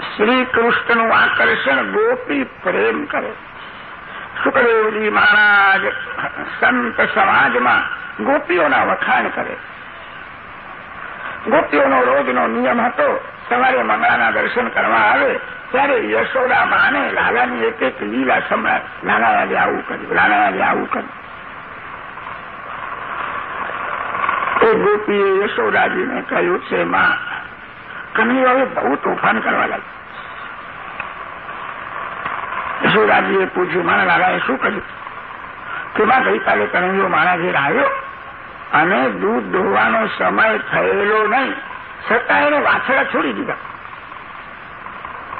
શ્રી કૃષ્ણનું આકર્ષણ ગોપી પ્રેમ કરે. સુખદેવજી મહારાજ સંત સમાજમાં ગોપીઓના વખાણ કરે. ગોપીઓનો રોજનો નિયમ હતો, સવારે મંગળાના દર્શન કરવા આવે, ત્યારે યશોદા માને, લાલાની એક એક લીલા નાના આજે આવું કર્યું આજે આવું કર્યું. એ ગોપીએ યશોદાજીને કહ્યું, છે માં કનૈયો હવે બહુ તોફાન કરવા લાગ્યું. યશોદાજીએ પૂછ્યું, મારા લાલાએ શું કર્યું? કે માં ગઈકાલે કનૈયો મારા ઘેર આવ્યો અને દૂધ દોવાનો સમય થયેલો નહીં. છતાં એને વાછડા છોડી દીધા.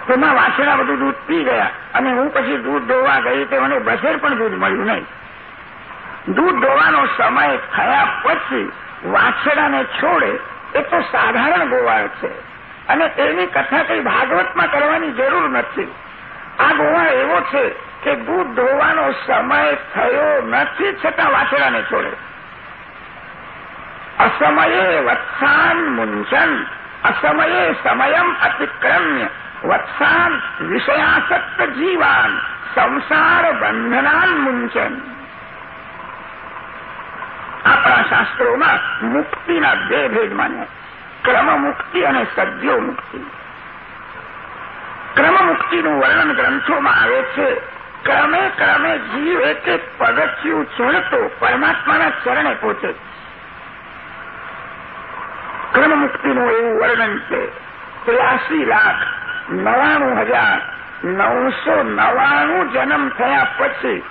તેમાં વાછડા બધું દૂધ પી ગયા અને હું પછી દૂધ દોવા ગઈ તે મને બસેર પણ દૂધ મળ્યું નહીં. દૂધ દોવાનો સમય થયા પછી વાછડાને છોડે એ તો સાધારણ ગોવાળ છે. અને એની કથા કંઈ ભાગવતમાં કરવાની જરૂર નથી. આ ગોવાળ એવો છે કે દૂધ ધોવાનો સમય થયો નથી છતાં વાછડાને છોડે. અસમયે વત્સાન મુંચન અસમયે સમયમ અતિક્રમ્ય, વત્સાન વિષયાસક્ત જીવાન, સંસાર બંધનાન મુંચન આપણા શાસ્ત્રોમાં મુક્તિના બે ભેદ માન્યા. ક્રમ મુક્તિ અને સદ્યો મુક્તિ. ક્રમ મુક્તિનું વર્ણન ગ્રંથોમાં આવે છે, ક્રમે ક્રમે જીવ એક એક પગથિયું ચડતો પરમાત્માના ચરણે પહોંચે ક્રમ એવું વર્ણન છે, ત્યાસી લાખ નવાણું હજાર નવસો નવાણું જન્મ થયા પછી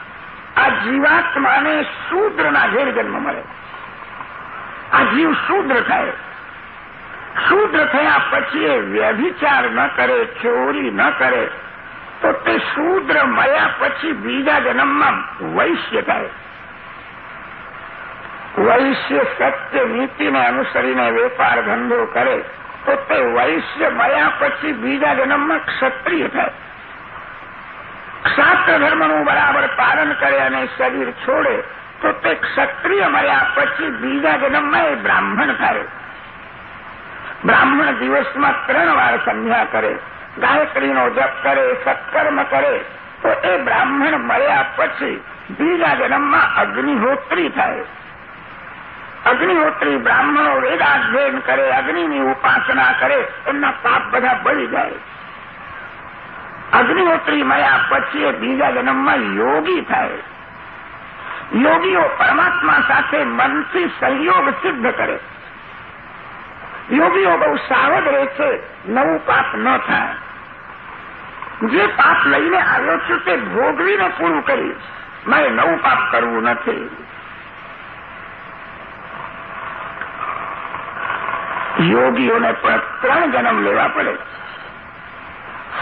આ જીવાત્માને શૂદ્રના ઘેર જન્મ મળે. આ જીવ શૂદ્ર થાય. શૂદ્ર થયા પછી એ વ્યભિચાર ન કરે, ચોરી ન કરે, તો તે શૂદ્ર મળ્યા પછી બીજા જન્મમાં વૈશ્ય થાય. વૈશ્ય સત્ય નીતિને અનુસરીને વેપાર ધંધો કરે, તો તે વૈશ્ય મળ્યા પછી બીજા જન્મમાં ક્ષત્રિય થાય. ક્ષાત્ર ધર્મનું બરાબર પાલન કરે અને શરીર છોડે, તો તે ક્ષત્રિય મળ્યા પછી બીજા જન્મમાં એ બ્રાહ્મણ થાય. બ્રાહ્મણ દિવસમાં ત્રણ વાર સંધ્યા કરે, ગાયત્રીનો જપ કરે, સત્કર્મ કરે, તો એ બ્રાહ્મણ મળ્યા પછી બીજા જન્મમાં અગ્નિહોત્રી થાય. અગ્નિહોત્રી બ્રાહ્મણો વેદાધ્યયન કરે, અગ્નિની ઉપાસના કરે, એમના પાપ બધા બળી જાય. અગ્નિહોત્રી મળ્યા પછી એ બીજા જન્મમાં યોગી થાય. યોગીઓ પરમાત્મા સાથે મનથી સંયોગ સિદ્ધ કરે. યોગીઓ બહુ સાવધ રહે છે, નવું પાપ ન થાય. જે પાપ લઈને આવ્યો છું તે ભોગવીને પૂરું કરીશ. મારે નવું પાપ કરવું નથી. યોગીઓને પણ ત્રણ જન્મ લેવા પડે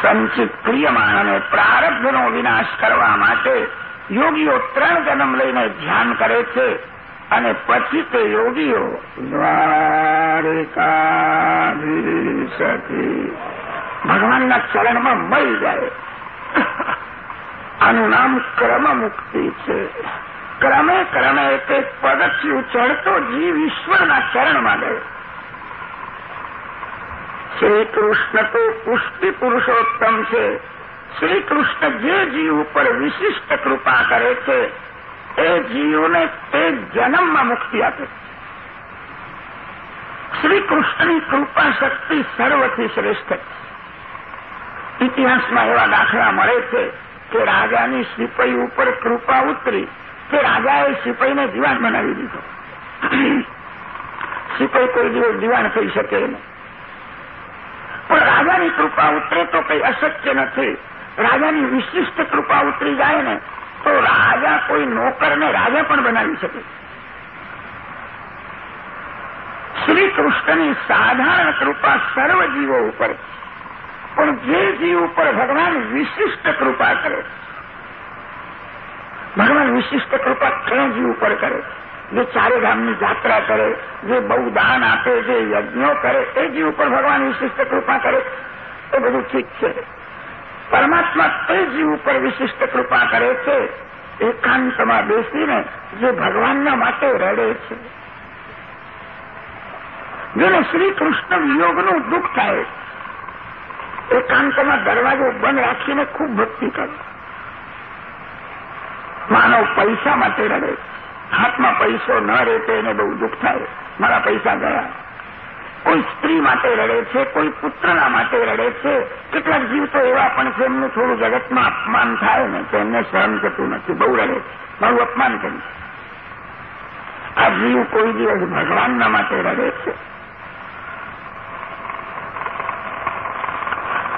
સંચિત ક્રિયમાણ અને પ્રારબ્ધનો વિનાશ કરવા માટે યોગીઓ ત્રણ જન્મ લઈને ધ્યાન કરે છે. અને પછી તે યોગીઓ દ્વારિકાધીશથી ભગવાનના ચરણમાં મળી જાય. આનું નામ ક્રમ મુક્તિ છે. ક્રમે ક્રમે એક એક પગથિયું ચડતો જીવ ઈશ્વરના ચરણમાં ગયો શ્રી કૃષ્ણ તો પુષ્ટિ પુરુષોત્તમ છે. શ્રી કૃષ્ણ જે જીવ ઉપર વિશિષ્ટ કૃપા કરે છે એ જીવને તે જન્મમાં મુક્તિ આપે. શ્રી કૃષ્ણની કૃપા શક્તિ સર્વથી શ્રેષ્ઠ ઇતિહાસમાં એવા દાખલા મળે છે કે રાજાની સિપાઈ ઉપર કૃપા ઉતરી કે રાજાએ સિપાઈને દિવાન બનાવી દીધો. સિપાઈ કોઈ દિવસ દિવાન થઈ શકે નહીં. પણ રાજાની કૃપા ઉતરે તો કઈ અશક્ય નથી. રાજાની વિશિષ્ટ કૃપા ઉતરી જાય ને તો રાજા કોઈ નોકરને રાજા પણ બનાવી શકે. શ્રી કૃષ્ણની સાધારણ કૃપા સર્વ જીવો ઉપર પણ જે જીવ ઉપર ભગવાન વિશિષ્ટ કૃપા કરે ભગવાન વિશિષ્ટ કૃપા ક્યાં જીવ ઉપર કરે જે ચારે ગામની યાત્રા કરે, જે બહુ દાન આપે, જે યજ્ઞો કરે, એ જીવ ઉપર ભગવાન વિશિષ્ટ કૃપા કરે એ બધું ઠીક છે. પરમાત્મા તે જીવ ઉપર વિશિષ્ટ કૃપા કરે છે? એકાંતમાં બેસીને જે ભગવાનના માટે રડે છે. જેને શ્રી વિયોગનું દુઃખ થાય એકાંતમાં દરવાજો બંધ રાખીને ખૂબ ભક્તિ કરે માનવ પૈસા માટે રડે હાથમાં પૈસો ન રહેતો એને બહુ દુઃખ થાય મારા પૈસા ગયા. કોઈ સ્ત્રી માટે રડે છે, કોઈ પુત્રના માટે રડે છે. કેટલાક જીવ તો એવા પણ છે, એમનું થોડું જગતમાં અપમાન થાય ને તો એમને સહન થતું નથી, બહુ રડે મારું અપમાન કર્યું આ જીવ કોઈ દિવસ ભગવાનના માટે રડે છે.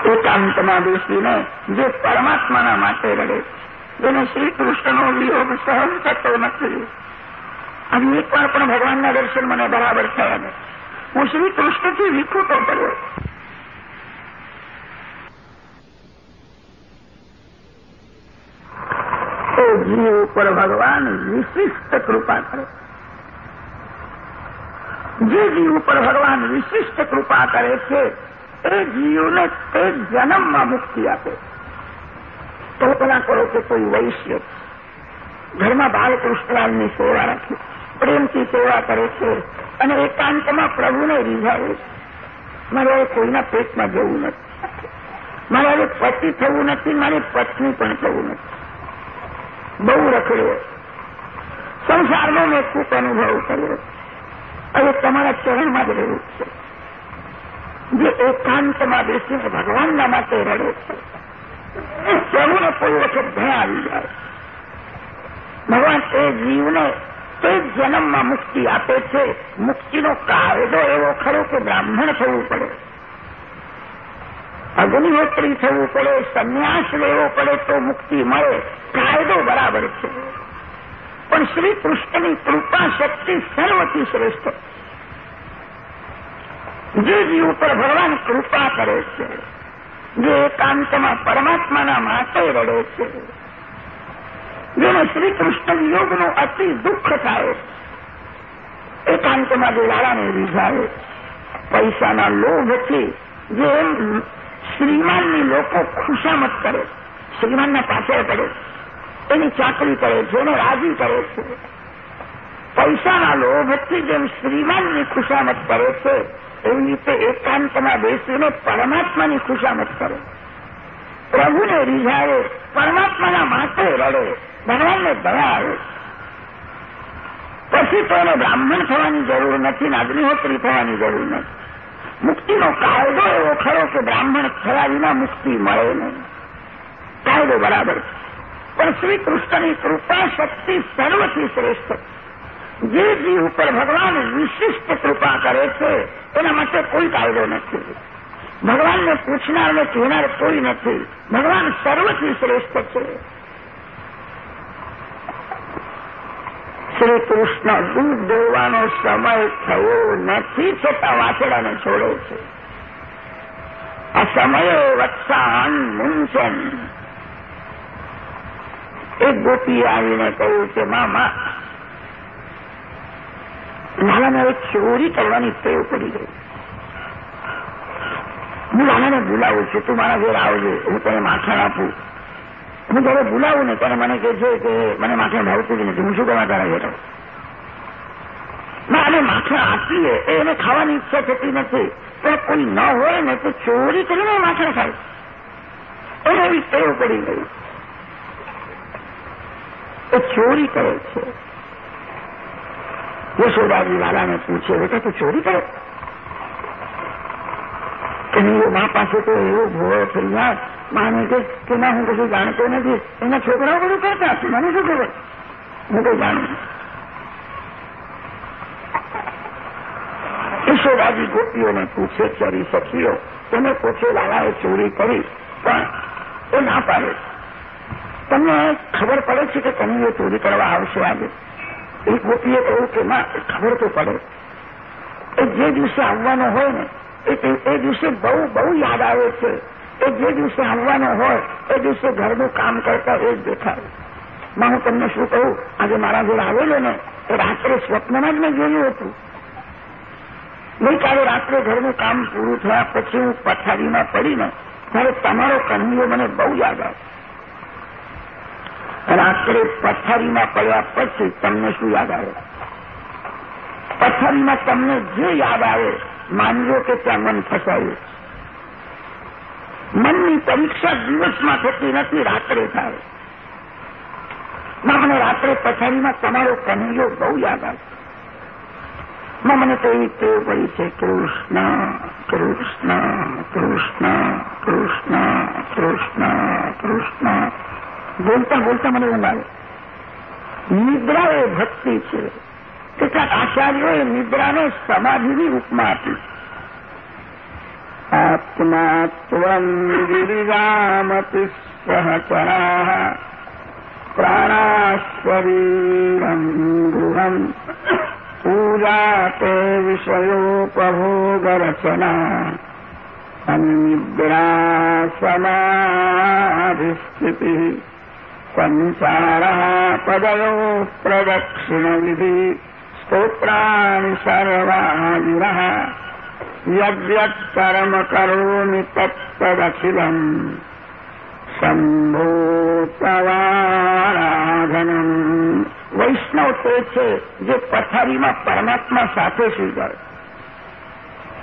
એકાંતમાં બેસીને જે પરમાત્માના માટે રડે છે, જેને શ્રી કૃષ્ણનો વિયોગ સહન થતો નથી. અને એકવાર પણ ભગવાનના દર્શન મને બરાબર થયા નથી. હું શ્રી કૃષ્ણથી વિખૂટો કર્યો જીવ ઉપર ભગવાન વિશિષ્ટ કૃપા કરે. જે જીવ ઉપર ભગવાન વિશિષ્ટ કૃપા કરે છે, એ જીવને તે જન્મમાં મુક્તિ આપે. કલ્પના કરો કે કોઈ વૈશ્ય ઘરમાં બાલકૃષ્ણલાલની સેવા રાખી, પ્રેમથી સેવા કરે છે અને એકાંતમાં પ્રભુને રીઝાવું મારે હવે કોઈના પેટમાં જવું નથી. મારે હવે પતિ થવું નથી, મારી પત્ની પણ થવું નથી. બહુ રખડ્યો. સંસારનો મેં ખૂબ અનુભવ કર્યો. હવે તમારા ચરણમાં જ રહેવું છે. જે એકાંતમાં બેસીને ભગવાનના માટે રડે છે. પ્રભુને કોઈ વખત ભય આવી જાય. ભગવાન એ જીવને તે જન્મમાં મુક્તિ આપે છે. મુક્તિનો કાયદો એવો ખરો કે બ્રાહ્મણ થવું પડે. અગ્નિહોત્રી થવું પડે, સંન્યાસ લેવો પડે તો મુક્તિ મળે. કાયદો બરાબર છે. પણ શ્રી કૃષ્ણની કૃપા શક્તિ સર્વથી શ્રેષ્ઠ. જે જીવ ઉપર ભગવાન કૃપા કરે છે, જે એકાંતમાં પરમાત્માના માટે રડે છે જેને શ્રી કૃષ્ણ અતિ દુઃખ થાય. એકાંતમાં દિવાળાને રીઝાવે પૈસાના લોભથી જે શ્રીમાનની લોકો ખુશામત કરે. શ્રીમાનના પાછળ પડે. એની ચાકરી કરે છે એને રાજી કરે છે. પૈસાના લોભથી જેમ શ્રીમાનની ખુશામત કરે છે, એવી રીતે એકાંતમાં બેસીને પરમાત્માની ખુશામત કરે. પ્રભુને રીઝાવે પરમાત્માના માટે રડે. ભગવાનને દયા આવે પછી તો એને બ્રાહ્મણ થવાની જરૂર નથી અગ્નિહોત્રી થવાની જરૂર નથી. મુક્તિનો કાયદો એવો ખરો કે બ્રાહ્મણ થયા વિના મુક્તિ મળે નહીં. કાયદો બરાબર છે. પણ શ્રી કૃપા શક્તિ સર્વથી શ્રેષ્ઠ જે જીવ ઉપર ભગવાન વિશિષ્ટ કૃપા કરે છે, એના માટે કોઈ કાયદો નથી. ભગવાનને પૂછનાર ને જોનાર કોઈ નથી. ભગવાન સર્વથી શ્રેષ્ઠ છે. શ્રી કૃષ્ણ દૂધ દોવાનો સમય થયો નથી છતાં વાછડાને છોડે છે. આ સમયે વત્સાહન મુંચન. એક ગોપીએ આવીને કહ્યું કે, મામા લાલાને હવે ચોરી કરવાની ટેવ પડી ગઈ. હું લાલાને બોલાવું છું. તું મારા ઘેર આવજે. હું તને માખણ આપું હું જયારે બોલાવું ને ત્યારે મને કહે છે કે મને માથે ભાવતું જ નથી. હું શું કરવા તારા ઘેર ના અને માથે આપીએ એને ખાવાની ઈચ્છા થતી નથી. પણ કોઈ ન હોય ને તો ચોરી કરીને માથે ખાય એને એવી ટેવ પડી ગઈ એ ચોરી કરે છે. યશોદાજી લાલાને પૂછે, બેટા, તું ચોરી કરે? કનૈયો મા પાસે તો એવો ભોળો જાય માને કે કે ના હું કશું જાણતો નથી. એના છોકરાઓ બધું કરતા મને શું ખબર? હું કઈ જાણું યશોદાજી ગોપીઓને પૂછે, ચરી સખીઓ તેને પૂછે લાલાએ ચોરી કરી, પણ એ ના પાડે. તમને ખબર પડે છે કે કનૈયો ચોરી કરવા આવશે આજે? એ ગોપીએ કહ્યું કે ના ખબર તો પડે. એ જે દિવસે આવવાનો હોય ને એ દિવસે બહુ બહુ યાદ આવે છે. એ જે દિવસે આવવાનો હોય, એ દિવસે ઘરનું કામ કરતા એ જ દેખાય. માં હું તમને શું કહું? આજે મારા જોડે આવેલો ને, એ રાત્રે સ્વપ્નમાં જ મેં જોયું હતું. ગઈકાલે રાત્રે ઘરનું કામ પૂરું થયા પછી હું પથારીમાં પડીને, ત્યારે તમારો કન્યો મને બહુ યાદ આવે. રાત્રે પથારીમાં પડ્યા પછી તમને શું યાદ આવે? પથારીમાં તમને જે યાદ આવે, માનજો કે ત્યાં મન ફસાયું. મનની પરીક્ષા દિવસમાં થતી નથી, રાત્રે થાય. મને રાત્રે પથારીમાં તમારો કનૈયો બહુ યાદ આવશે મને તો એવી ટેવ પડી છે કૃષ્ણ કૃષ્ણ કૃષ્ણ કૃષ્ણ કૃષ્ણ કૃષ્ણ. બોલતા બોલતા મને ઊંઘ આવે. નિદ્રા એ ભક્તિ છે. કેટલાક આચાર્યોએ નિદ્રાને સમાધિની ઉપમા આપી. આત્મા आत्मा त्वम् गिरिरामपि सहचराः प्राणाश्वरीरम् गृहम् पूजाते विषयोपभोगरचना अनिद्रासमाधिस्थितिः संसारः पदयोः प्रदक्षिणविधि स्तोत्राणि सर्वादिनः યદ્યત પરમ કરોમિ તત્તદખિલમ વૈષ્ણવ તે છે જે પથારીમાં પરમાત્મા સાથે સુઈ જાય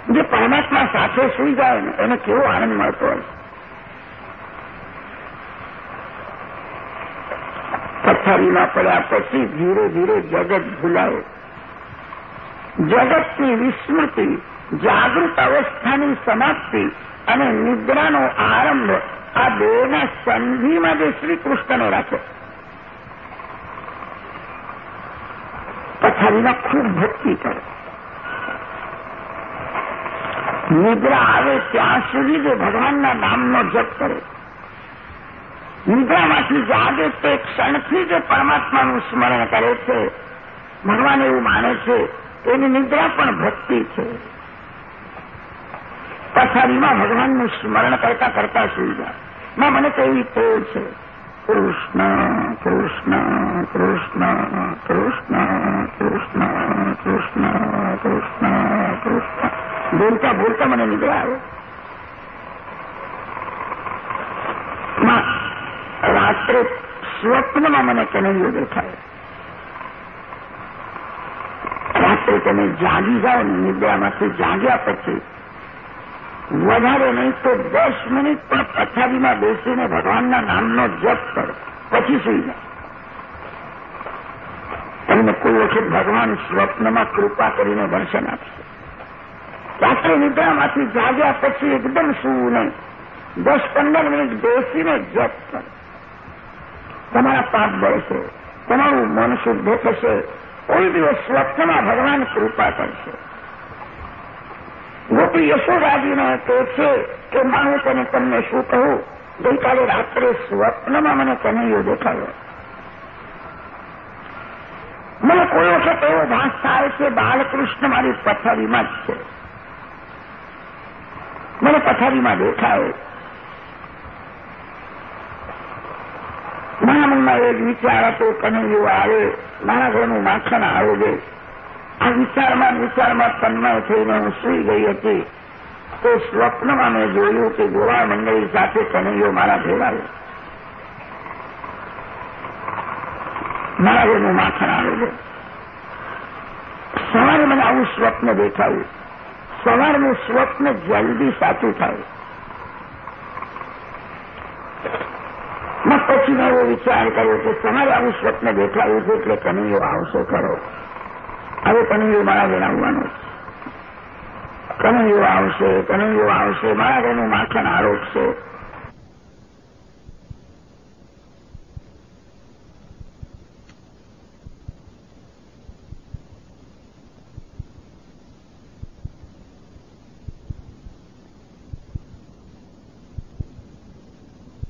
જે પરમાત્મા સાથે સુઈ જાય ને એને કેવો આનંદ મળતો હોય પથારીમાં પડ્યા પછી ધીરે ધીરે જગત ભૂલાય જગતની વિસ્મૃતિ જાગૃત અવસ્થાની સમાપ્તિ અને નિદ્રાનો આરંભ આ બેના સંધિમાં જે શ્રી રાખે પથારીમાં ખૂબ ભક્તિ કરે. નિદ્રા આવે ત્યાં સુધી જે ભગવાનના નામનો જપ કરે. નિદ્રામાંથી જાગે તે ક્ષણથી જે પરમાત્માનું સ્મરણ કરે છે. ભગવાન એવું માને છે, એની નિદ્રા પણ ભક્તિ છે. પથારીમાં ભગવાનનું સ્મરણ કરતા કરતા સુઈ જાય માં, મને તો છે. કૃષ્ણ કૃષ્ણ કૃષ્ણ કૃષ્ણ કૃષ્ણ કૃષ્ણ કૃષ્ણ કૃષ્ણ. બોલતા બોલતા મને નીકળે આવે. રાત્રે સ્વપ્નમાં મને કનૈયો દેખાય. રાત્રે તમે જાગી જાઓ નિદ્રામાંથી જાગ્યા પછી વધારે નહીં તો દસ મિનિટ પણ પથારીમાં બેસીને ભગવાનના નામનો જપ કરો. પછી સુઈ જાઓ. તમને કોઈ વખત ભગવાન સ્વપ્નમાં કૃપા કરીને દર્શન આપશે. રાત્રે નિદ્રામાંથી જાગ્યા પછી એકદમ સુવું નહીં. દસ પંદર મિનિટ બેસીને જપ કરો. તમારા પાપ બળશે. તમારું મન શુદ્ધ થશે. કોઈ દિવસ સ્વપ્નમાં ભગવાન કૃપા કરશે. ગોપી યશોદાજીને છે કે માં હું તને તમને શું કહું? ગઈકાલે રાત્રે સ્વપ્નમાં મને કનૈયો દેખાયો મને કોઈ વખત એવો ભાસ થાય છે બાળકૃષ્ણ મારી પથારીમાં જ છે. મને પથારીમાં દેખાય. મારા મનમાં એક વિચાર હતો કનૈયો આવે, મારા ઘરનું માખણ આવે આ વિચારમાં વિચારમાં તન્મય થઈને હું સુઈ ગઈ હતી. તો સ્વપ્નમાં મેં જોયું કે ગોવાળ મંડળી સાથે કનૈયો મારા ભેળાયો મારા ઘરનું માખણ આવે સવારે મને આવું સ્વપ્ન દેખાયું. સવારનું સ્વપ્ન જલ્દી સાચું થાય. પછી મેં એવો વિચાર કર્યો કે તમારે આવું સ્વપ્ન દેખાયું છે એટલે કનૈયો આવશે ખરો. હવે કનૈયો મારા બનાવવાનો કનૈયો આવશે કનૈયો આવશે મારા ઘરનું માખણ આરોપશે